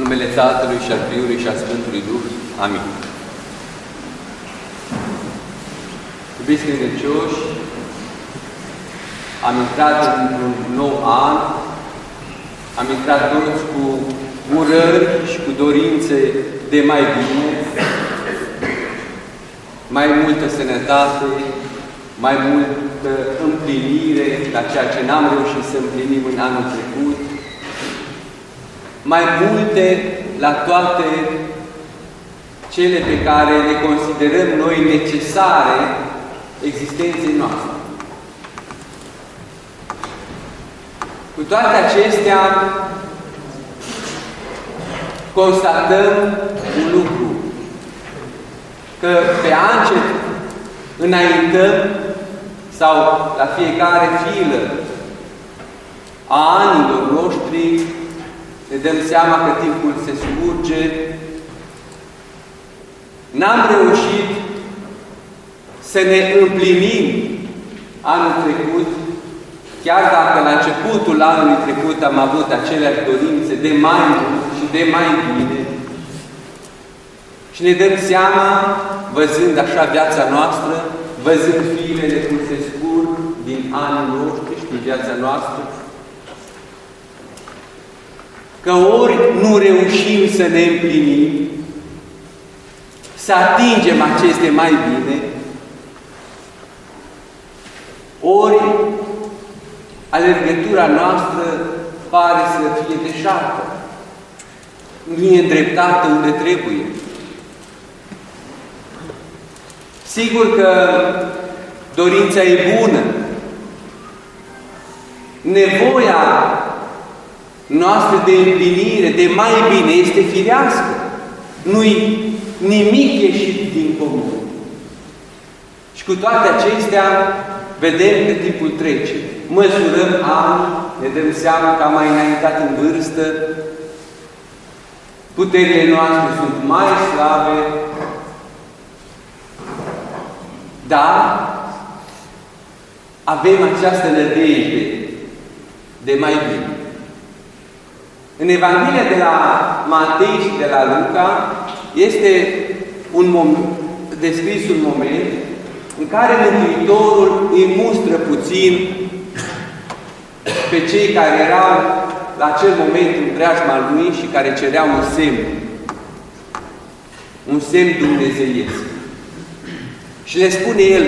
numele Tatălui și al Fiului și al Sfântului Duh. Amin. Iubiți credincioși, am intrat într-un nou an, am intrat toți cu urări și cu dorințe de mai bine, mai multă sănătate, mai multă împlinire la ceea ce n-am reușit să împlinim în anul trecut, mai multe la toate cele pe care le considerăm noi necesare existenței noastre. Cu toate acestea, constatăm un lucru, că pe an înaintăm sau la fiecare filă a anilor noștri ne dăm seama că timpul se scurge, n-am reușit să ne împlinim anul trecut, chiar dacă la începutul anului trecut am avut aceleași dorințe de mai mult și de mai bine, și ne dăm seama, văzând așa viața noastră, văzând filele cum se scurg din anii noștri și din viața noastră, că ori nu reușim să ne împlinim, să atingem aceste mai bine, ori alergătura noastră pare să fie deșartă, nu e îndreptată unde trebuie. Sigur că dorința e bună, nevoia noastră de împlinire, de mai bine, este firească. Nu-i nimic ieșit din comun. Și cu toate acestea, vedem că timpul trece. Măsurăm ani, ne dăm seama că am mai înaintat în vârstă, puterile noastre sunt mai slabe, dar avem această nădejde de mai bine. În Evanghelia de la Matei și de la Luca este un moment, descris un moment în care Mântuitorul îi mustră puțin pe cei care erau la acel moment în preajma lui și care cereau un semn. Un semn dumnezeiesc. Și le spune el,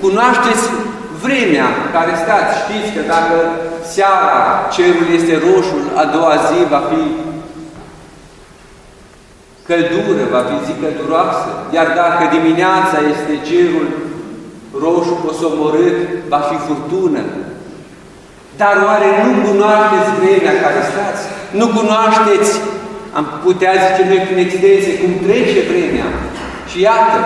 cunoașteți vremea care stați, știți că dacă seara cerul este roșu, a doua zi va fi căldură, va fi zi călduroasă, iar dacă dimineața este cerul roșu posomorât, va fi furtună. Dar oare nu cunoașteți vremea care stați? Nu cunoașteți, am putea zice noi prin extensie, cum trece vremea? Și iată,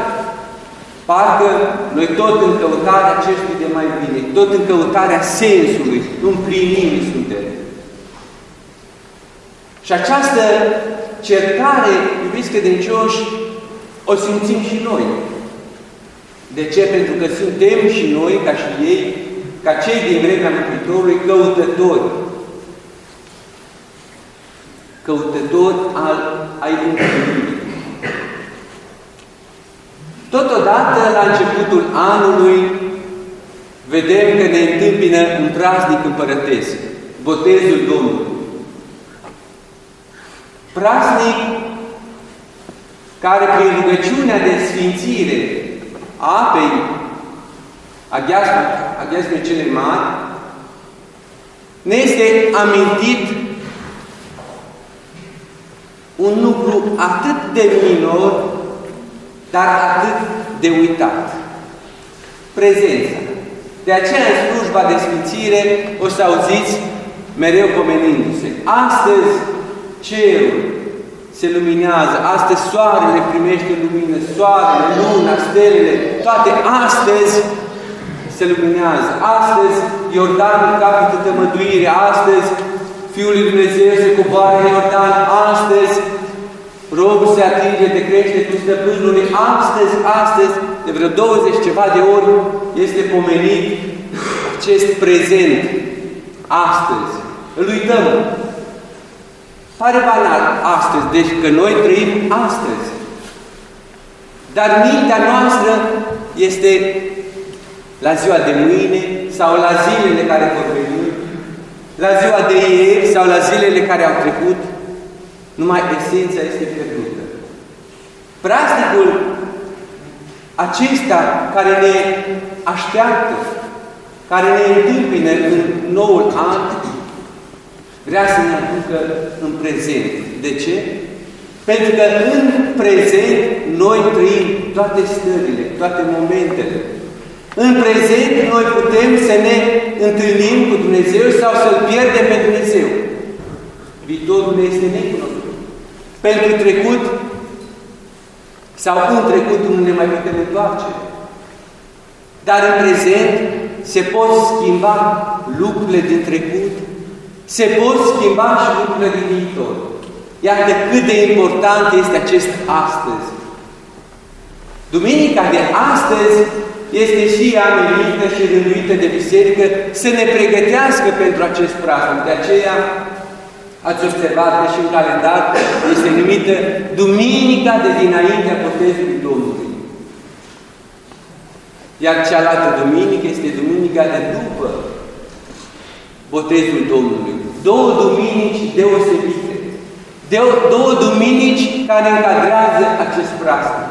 Parcă noi tot în căutarea acestui de mai bine, tot în căutarea sensului, împlinirii suntem. Și această certare, iubiți credincioși, o simțim și noi. De ce? Pentru că suntem și noi, ca și ei, ca cei din vremea Mântuitorului, căutători. Căutători al, ai împlinirii. Totodată, la începutul anului, vedem că ne întâmpină un praznic împărătesc, botezul Domnului. Praznic care prin rugăciunea de sfințire a apei aghiazme cele mari, ne este amintit un lucru atât de minor dar atât de uitat. Prezența. De aceea, în slujba de sfințire, o să auziți mereu pomenindu-se. Astăzi, cerul se luminează, astăzi soarele primește lumină, soarele, luna, stelele, toate astăzi se luminează. Astăzi, Iordanul capătă tămăduire, astăzi, Fiul lui Dumnezeu se coboară în Iordan, astăzi, Robul se atinge de creștetul stăpânului. Astăzi, astăzi, de vreo 20 ceva de ori, este pomenit acest prezent. Astăzi. Îl uităm. Pare banal astăzi, deci că noi trăim astăzi. Dar mintea noastră este la ziua de mâine sau la zilele care vor veni, la ziua de ieri sau la zilele care au trecut, numai esența este pierdută. Praznicul acesta care ne așteaptă, care ne întâmpină în noul an, vrea să ne aducă în prezent. De ce? Pentru că în prezent noi trăim toate stările, toate momentele. În prezent noi putem să ne întâlnim cu Dumnezeu sau să-L pierdem pe Dumnezeu. Viitorul este necunoscut. Pentru trecut sau în trecut nu ne mai putem întoarce. Dar în prezent se pot schimba lucrurile din trecut, se pot schimba și lucrurile din viitor. Iată cât de important este acest astăzi. Duminica de astăzi este și ea menită și rânduită de biserică să ne pregătească pentru acest praznic. De aceea ați observat că și în calendar este numită Duminica de dinaintea botezului Domnului. Iar cealaltă duminică este Duminica de după botezul Domnului. Două duminici deosebite. De două duminici care încadrează acest praznic.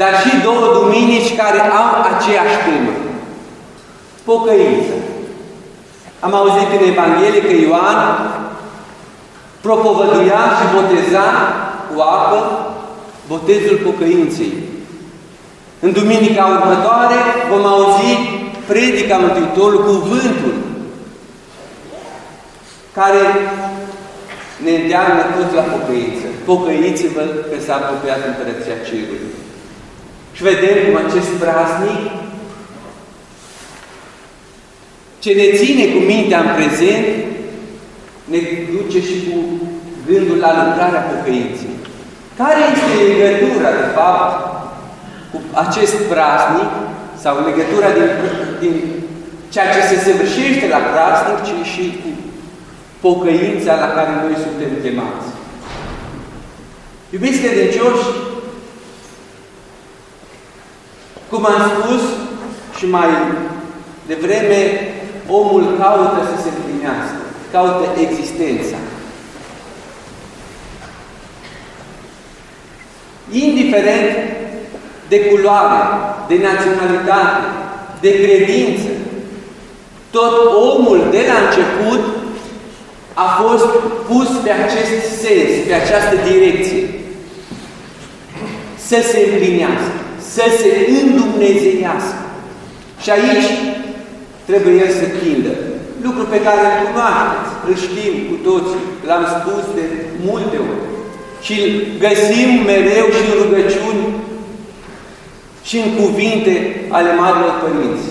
Dar și două duminici care au aceeași temă. Pocăință. Am auzit în Evanghelie că Ioan propovăduia și boteza cu apă botezul pocăinței. În duminica următoare vom auzi predica Mântuitorului, cuvântul care ne îndeamnă toți la pocăință. Pocăiți-vă că s-a apropiat Împărăția Cerului. Și vedem cum acest praznic ce ne ține cu mintea în prezent, ne duce și cu gândul la lucrarea pocăinței. Care este legătura, de fapt, cu acest praznic sau legătura din, din ceea ce se săvârșește la praznic, ci și cu pocăința la care noi suntem chemați. Iubiți credincioși, cum am spus și mai devreme, omul caută să se împlinească, caută existența. Indiferent de culoare, de naționalitate, de credință, tot omul de la început a fost pus pe acest sens, pe această direcție. Să se împlinească, să se îndumnezeiască. Și aici trebuie el să chindă. Lucru pe care îl cunoașteți, îl știm cu toții, l-am spus de multe ori. Și îl găsim mereu și în rugăciuni și în cuvinte ale Marilor Părinți.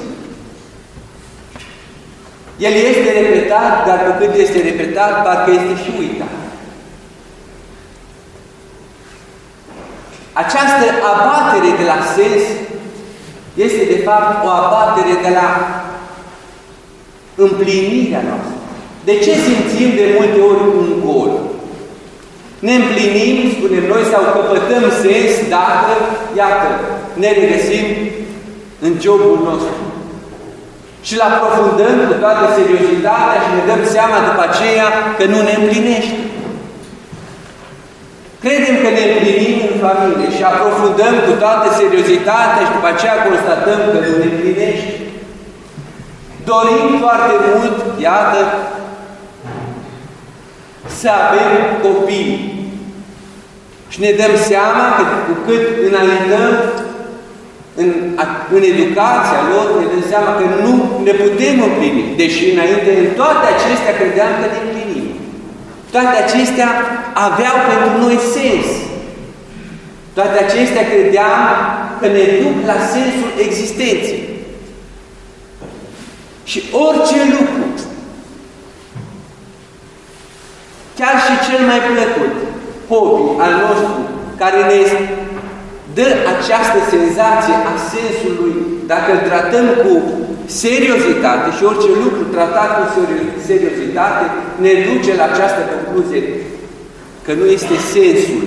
El este repetat, dar cu cât este repetat, parcă este și uitat. Această abatere de la sens este de fapt o abatere de la împlinirea noastră. De ce simțim de multe ori un gol? Ne împlinim, spunem noi, sau căpătăm sens dacă, iată, ne regăsim în jobul nostru și îl aprofundăm cu toată seriozitatea și ne dăm seama după aceea că nu ne împlinește. Credem că ne împlinim în familie și aprofundăm cu toată seriozitatea și după aceea constatăm că nu ne împlinește. Dorim foarte mult, iată, să avem copii. Și ne dăm seama că cu cât înaintăm în, în educația lor, ne dăm seama că nu ne putem împlini. Deși înainte, în toate acestea, credeam că ne împlinim. Toate acestea aveau pentru noi sens. Toate acestea credeam că ne duc la sensul existenței. Și orice lucru, chiar și cel mai plăcut, hobby al nostru, care ne dă această senzație a sensului, dacă îl tratăm cu seriozitate și orice lucru tratat cu seriozitate ne duce la această concluzie că nu este sensul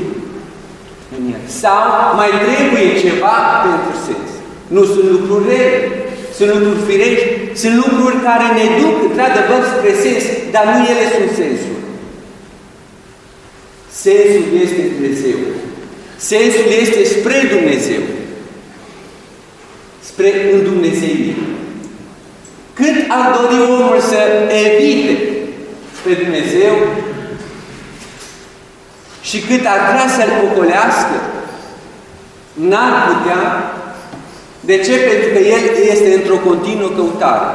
în el. Sau mai trebuie ceva pentru sens. Nu sunt lucruri rele, sunt lucruri firești, sunt lucruri care ne duc într-adevăr spre sens, dar nu ele sunt sensul. Sensul este Dumnezeu. Sensul este spre Dumnezeu. Spre Dumnezeu. Cât ar dori omul să evite pe Dumnezeu și cât ar vrea să-L pocolească, n-ar putea. De ce? Pentru că El este într-o continuă căutare.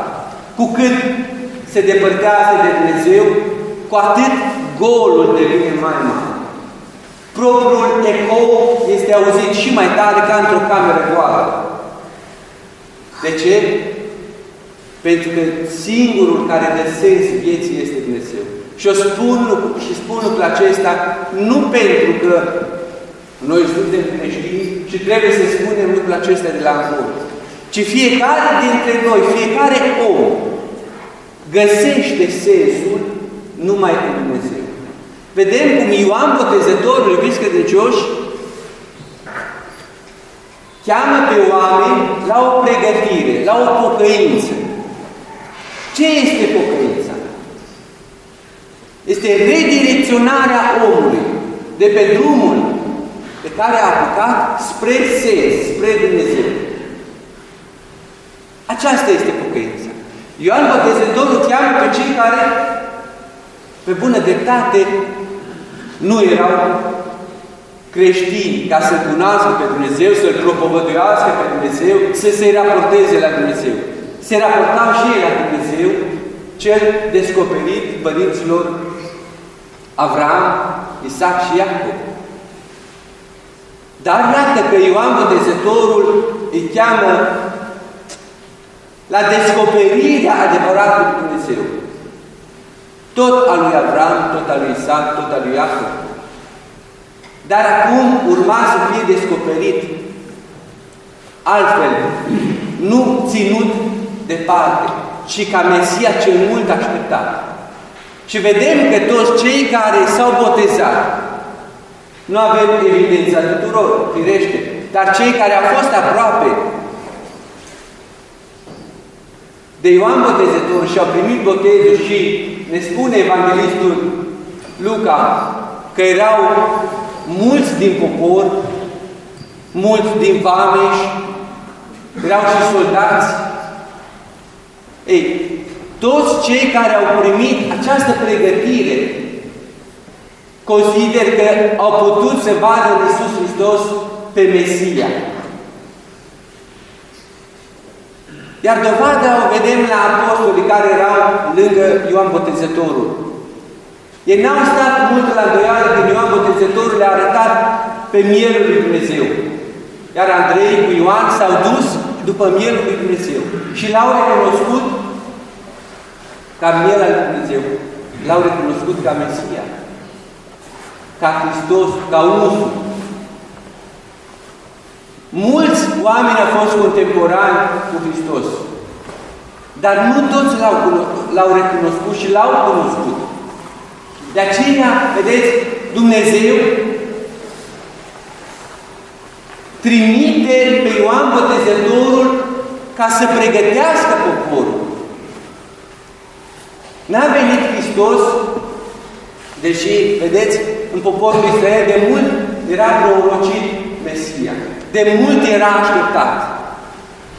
Cu cât se depărtează de Dumnezeu, cu atât golul devine mai mare. Propriul ecou este auzit și mai tare ca într-o cameră goală. De ce? Pentru că singurul care dă sens vieții este Dumnezeu. Și o spun și spun lucrul acesta nu pentru că noi suntem creștini și trebuie să spunem lucrul acesta de la încolo, ci fiecare dintre noi, fiecare om, găsește sensul numai în Dumnezeu. Vedem cum Ioan Botezătorul, iubiți credincioși, cheamă pe oameni la o pregătire, la o pocăință. Ce este pocăința? Este redirecționarea omului de pe drumul pe care a apucat spre sens, spre Dumnezeu. Aceasta este pocăința. Ioan Botezătorul cheamă pe cei care, pe bună dreptate, nu erau creștini ca să cunoască pe Dumnezeu, să-L propovăduiască pe Dumnezeu, să se raporteze la Dumnezeu. Se raportau și ei la Dumnezeu, cel descoperit părinților Avram, Isaac și Iacob. Dar iată că Ioan Botezătorul îi cheamă la descoperirea adevăratului Dumnezeu. Tot al lui Avram, tot al lui Isaac, tot al lui Iacob. Dar acum urma să fie descoperit altfel, nu ținut departe, ci ca Mesia cel mult așteptat. Și vedem că toți cei care s-au botezat, nu avem evidența tuturor, firește, dar cei care au fost aproape de Ioan Botezător și au primit botezul și ne spune Evanghelistul Luca că erau mulți din popor, mulți din vameși, erau și soldați. Ei, toți cei care au primit această pregătire consider că au putut să vadă în Iisus Hristos pe Mesia. Iar dovada o vedem la apostolii care erau lângă Ioan Botezătorul. Ei n-au stat mult la îndoială când Ioan Botezătorul le-a arătat pe mielul lui Dumnezeu. Iar Andrei cu Ioan s-au dus după mielul lui Dumnezeu și l-au recunoscut ca miel al lui Dumnezeu. L-au recunoscut ca Mesia, ca Hristos, ca unsul. Mulți oameni au fost contemporani cu Hristos, dar nu toți l-au recunoscut și l-au cunoscut. De aceea, vedeți, Dumnezeu trimite pe Ioan Botezătorul ca să pregătească poporul. N-a venit Hristos, deși, vedeți, în poporul Israel de mult era prorocit Mesia. De mult era așteptat.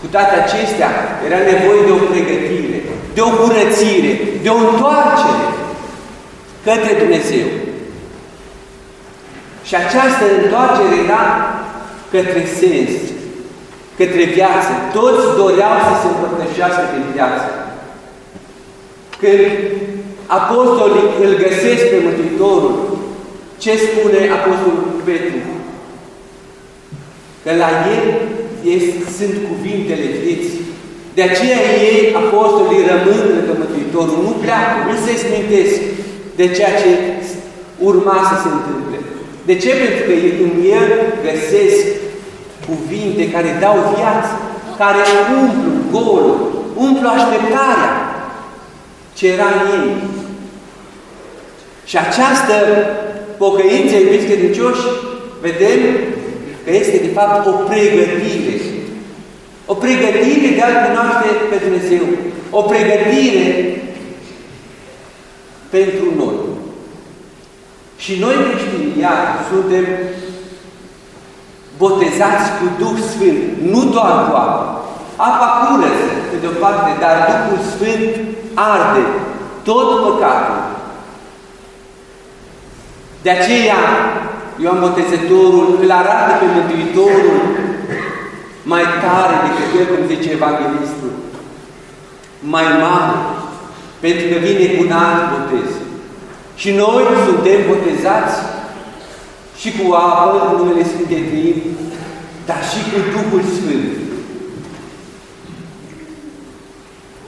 Cu toate acestea, era nevoie de o pregătire, de o curățire, de o întoarcere către Dumnezeu. Și această întoarcere era către sens, către viață. Toți doreau să se împărtășească din viață. Când apostolii îl găsesc pe Mântuitorul, ce spune Apostolul Petru? Că la el este, sunt cuvintele vieții. De aceea ei, apostolii, rămân lângă Mântuitorul, nu pleacă, nu se smintesc de ceea ce urma să se întâmple. De ce? Pentru că în el găsesc cuvinte care dau viață, care umplu golul, umplu așteptarea ce era în ei. Și această pocăință, iubiți credincioși, vedem că este de fapt o pregătire. O pregătire de a cunoaște pe Dumnezeu. O pregătire pentru noi. Și noi creștini, iar, suntem botezați cu Duh Sfânt, nu doar cu apă. Apa curăță, pe de o parte, dar Duhul Sfânt arde tot păcatul. De aceea, Ioan Botezătorul îl arată pe Mântuitorul mai tare decât el, cum zice Evanghelistul, mai mare, pentru că vine cu un alt botez. Și noi suntem botezați și cu apă, în numele Sfântei Trăim, dar și cu Duhul Sfânt.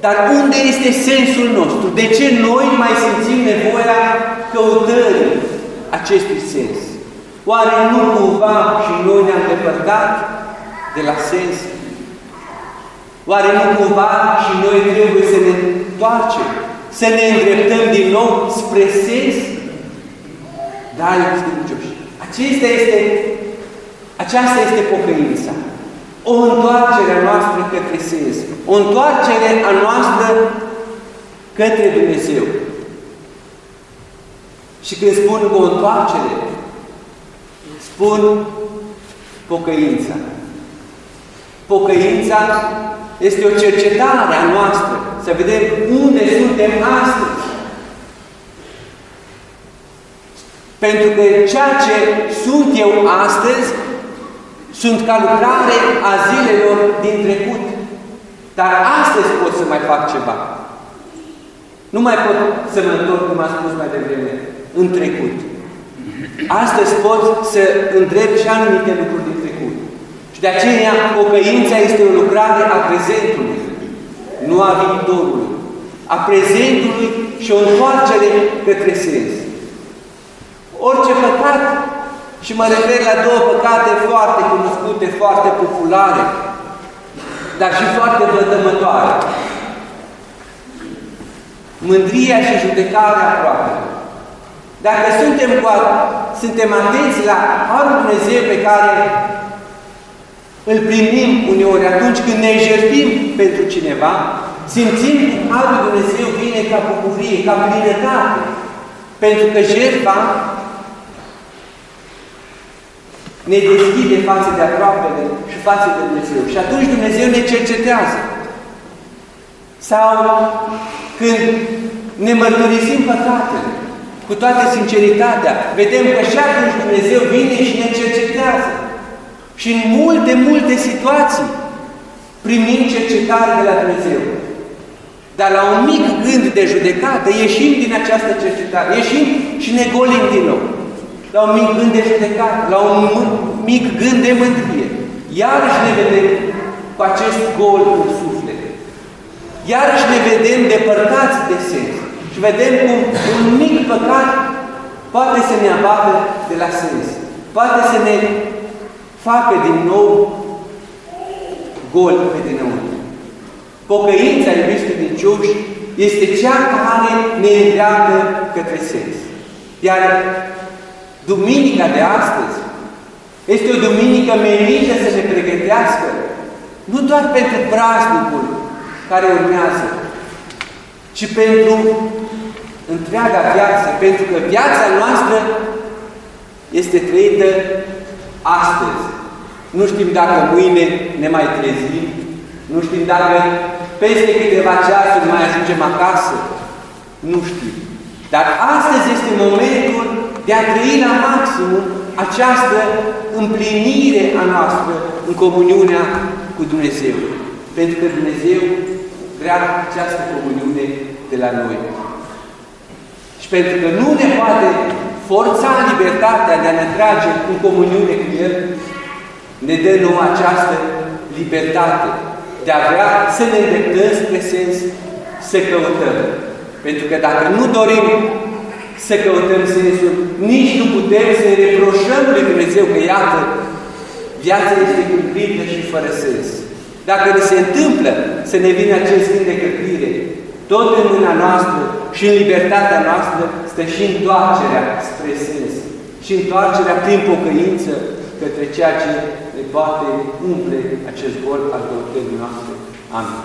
Dar unde este sensul nostru? De ce noi mai simțim nevoia căutării acestui sens? Oare nu cumva și noi ne-am depărtat de la sens? Oare nu cumva și noi trebuie să ne întoarcem, să ne îndreptăm din nou spre sens? Da, iubiți credincioși, acesta este, aceasta este pocăința. O întoarcere a noastră către sens. O întoarcere a noastră către Dumnezeu. Și când spun o întoarcere, spun pocăința. Pocăința este o cercetare a noastră, să vedem unde suntem astăzi. Pentru că ceea ce sunt eu astăzi sunt ca lucrare a zilelor din trecut. Dar astăzi pot să mai fac ceva. Nu mai pot să mă întorc, cum am spus mai devreme, în trecut. Astăzi pot să îndrept și anumite lucruri din trecut. Și de aceea pocăința este o lucrare a prezentului, nu a viitorului. A prezentului și o întoarcere către sens. Orice păcat, și mă refer la două păcate foarte cunoscute, foarte populare, dar și foarte vădămătoare. Mândria și judecarea aproape. Dacă suntem, cu, suntem atenți la Harul Dumnezeu pe care îl primim uneori atunci când ne jertfim pentru cineva, simțim că Harul Dumnezeu vine ca bucurie, ca plinătate. Pentru că jertfa ne deschide față de aproapele și față de Dumnezeu. Și atunci Dumnezeu ne cercetează. Sau când ne mărturisim păcatele, cu toată sinceritatea, vedem că și atunci Dumnezeu vine și ne cercetează. Și în multe, multe situații primim cercetare de la Dumnezeu. Dar la un mic gând de judecată ieșim din această cercetare, ieșim și ne golim din nou. La un mic gând de judecată, la un mic gând de mândrie. Iarăși ne vedem cu acest gol în suflet. Iarăși ne vedem depărtați de sens. Și vedem cum un mic păcat poate să ne abată de la sens. Poate să ne facă din nou gol pe dinăuntru. Pocăința, iubiți credincioși, este cea care ne îndreaptă către sens. Iar Duminica de astăzi este o duminică menită să ne pregătească nu doar pentru praznicul care urmează, ci pentru întreaga viață, pentru că viața noastră este trăită astăzi. Nu știm dacă mâine ne mai trezim, nu știm dacă peste câteva ceasuri mai ajungem acasă, nu știm. Dar astăzi este momentul de a trăi la maximum această împlinire a noastră în comuniunea cu Dumnezeu. Pentru că Dumnezeu vrea această comuniune de la noi. Și pentru că nu ne poate forța libertatea de a ne trage în comuniune cu El, ne dă nouă această libertate de a vrea să ne îndreptăm spre sens, să căutăm. Pentru că dacă nu dorim să căutăm sensul, nici nu putem să ne reproșăm lui Dumnezeu că, iată, viața este cumplită și fără sens. Dacă ne se întâmplă să ne vină acest gând de căprire, tot în mâna noastră și în libertatea noastră stă și întoarcerea spre sens și întoarcerea prin pocăință către ceea ce ne poate umple acest gol al căutării noastre. Amin.